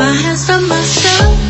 my hands on myself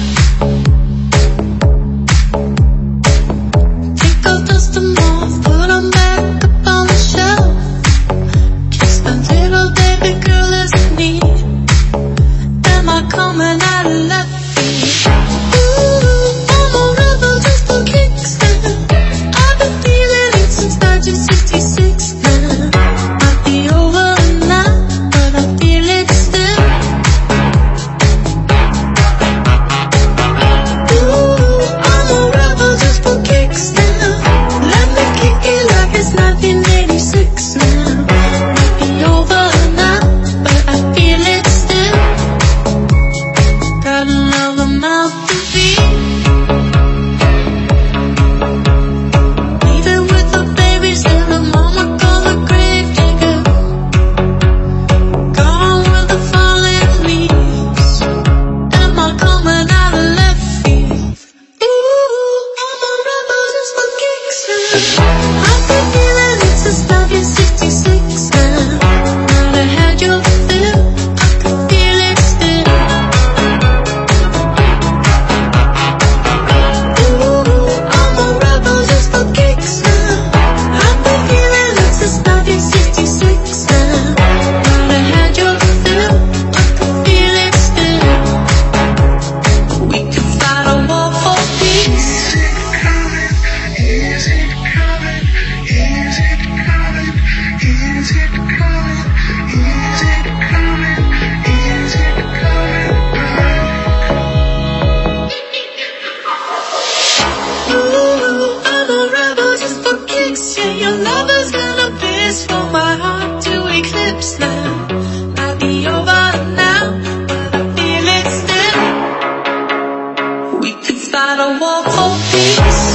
I walk for peace.